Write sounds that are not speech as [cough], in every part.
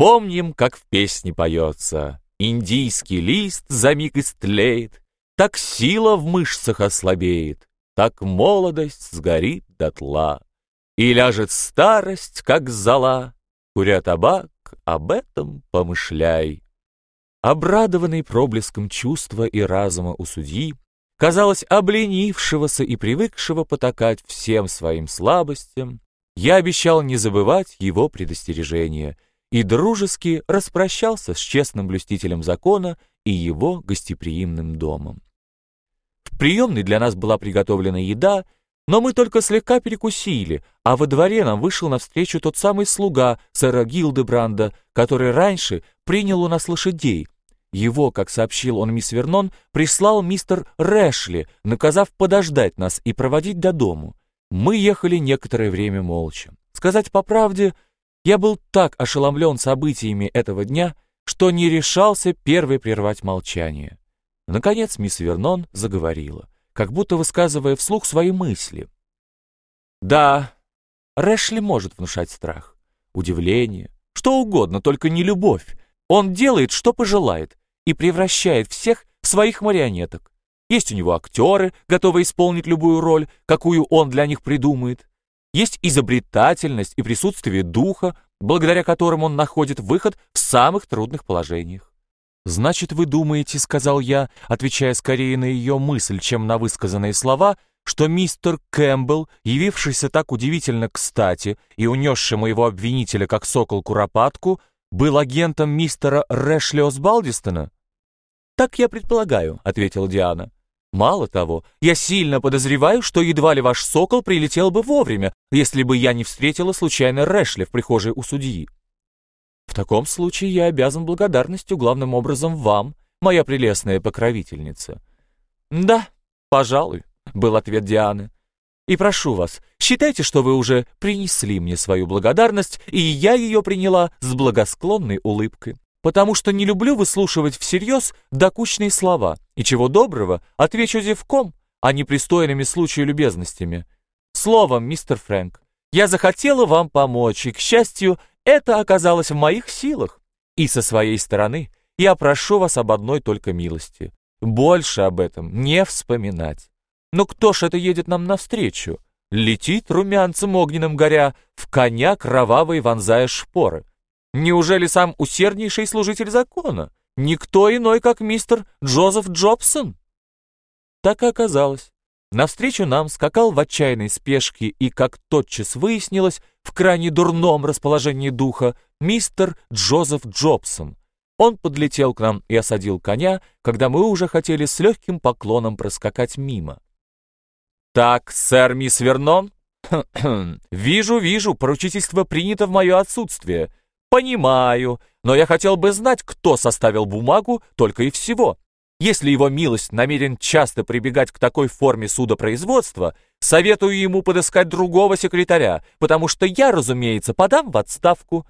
Вспомним, как в песне поется. Индийский лист за миг истлеет, Так сила в мышцах ослабеет, Так молодость сгорит дотла. И ляжет старость, как зола, Куря табак, об этом помышляй. Обрадованный проблеском чувства и разума у судьи, казалось, обленившегося и привыкшего потакать всем своим слабостям, я обещал не забывать его предостережения и дружески распрощался с честным блюстителем закона и его гостеприимным домом. В приемной для нас была приготовлена еда, но мы только слегка перекусили, а во дворе нам вышел навстречу тот самый слуга сэра Гилдебранда, который раньше принял у нас лошадей. Его, как сообщил он мисс Вернон, прислал мистер Рэшли, наказав подождать нас и проводить до дому. Мы ехали некоторое время молча. Сказать по правде, я был так ошеломлен событиями этого дня, что не решался первый прервать молчание. Наконец мисс Вернон заговорила, как будто высказывая вслух свои мысли. «Да, Рэшли может внушать страх, удивление, что угодно, только не любовь. Он делает, что пожелает, и превращает всех в своих марионеток. Есть у него актеры, готовые исполнить любую роль, какую он для них придумает. Есть изобретательность и присутствие духа, благодаря которым он находит выход в самых трудных положениях. «Значит, вы думаете, — сказал я, отвечая скорее на ее мысль, чем на высказанные слова, — что мистер Кэмпбелл, явившийся так удивительно кстати и унесший моего обвинителя как сокол куропатку, был агентом мистера Рэшли Осбалдистона?» «Так я предполагаю», — ответила Диана. Мало того, я сильно подозреваю, что едва ли ваш сокол прилетел бы вовремя, если бы я не встретила случайно Рэшли в прихожей у судьи. В таком случае я обязан благодарностью главным образом вам, моя прелестная покровительница. Да, пожалуй, был ответ Дианы. И прошу вас, считайте, что вы уже принесли мне свою благодарность, и я ее приняла с благосклонной улыбкой потому что не люблю выслушивать всерьез докучные слова, и чего доброго, отвечу зевком, а не пристойными случаю любезностями. Словом, мистер Фрэнк, я захотела вам помочь, и, к счастью, это оказалось в моих силах. И со своей стороны я прошу вас об одной только милости. Больше об этом не вспоминать. Но кто ж это едет нам навстречу? Летит румянцем огненным горя, в коня кровавой вонзая шпоры. Неужели сам усерднейший служитель закона? Никто иной, как мистер Джозеф Джобсон? Так и оказалось. Навстречу нам скакал в отчаянной спешке и, как тотчас выяснилось, в крайне дурном расположении духа, мистер Джозеф Джобсон. Он подлетел к нам и осадил коня, когда мы уже хотели с легким поклоном проскакать мимо. «Так, сэр мисс Вернон?» [clears throat] «Вижу, вижу, поручительство принято в мое отсутствие. «Понимаю, но я хотел бы знать, кто составил бумагу, только и всего. Если его милость намерен часто прибегать к такой форме судопроизводства, советую ему подыскать другого секретаря, потому что я, разумеется, подам в отставку».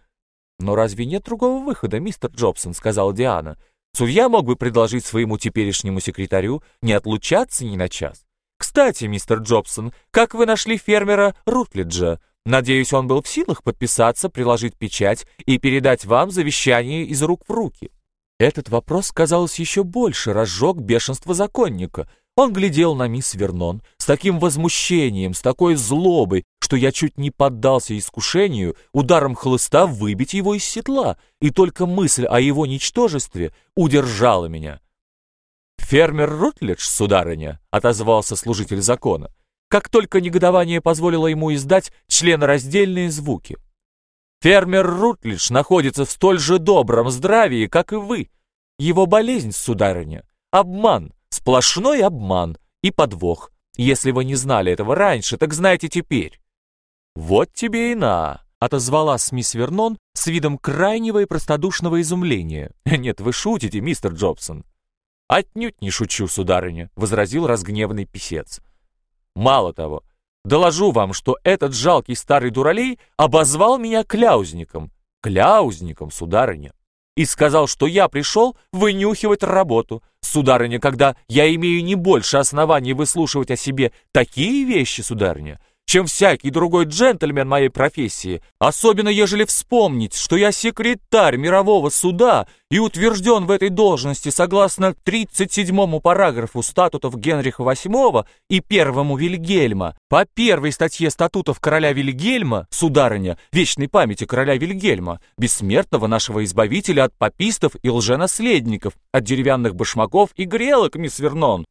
«Но разве нет другого выхода, мистер Джобсон?» — сказала Диана. «Судья мог бы предложить своему теперешнему секретарю не отлучаться ни на час. Кстати, мистер Джобсон, как вы нашли фермера Рутлиджа? Надеюсь, он был в силах подписаться, приложить печать и передать вам завещание из рук в руки. Этот вопрос, казалось, еще больше разжег бешенство законника. Он глядел на мисс Вернон с таким возмущением, с такой злобой, что я чуть не поддался искушению ударом хлыста выбить его из седла, и только мысль о его ничтожестве удержала меня. «Фермер Рутледж, сударыня», — отозвался служитель закона, как только негодование позволило ему издать членораздельные звуки. Фермер Рутлиш находится в столь же добром здравии, как и вы. Его болезнь, сударыня, обман, сплошной обман и подвох. Если вы не знали этого раньше, так знайте теперь. Вот тебе и на, отозвалась мисс Вернон с видом крайнего и простодушного изумления. [laughs] Нет, вы шутите, мистер Джобсон. Отнюдь не шучу, сударыня, возразил разгневанный писец. Мало того, доложу вам, что этот жалкий старый дуралей обозвал меня кляузником, кляузником, сударыня, и сказал, что я пришел вынюхивать работу, сударыня, когда я имею не больше оснований выслушивать о себе такие вещи, сударыня, чем всякий другой джентльмен моей профессии, особенно ежели вспомнить, что я секретарь мирового суда и утвержден в этой должности согласно 37-му параграфу статутов Генриха VIII и первому Вильгельма. По первой статье статутов короля Вильгельма, сударыня, вечной памяти короля Вильгельма, бессмертного нашего избавителя от папистов и лженаследников, от деревянных башмаков и грелок, мисс Вернон,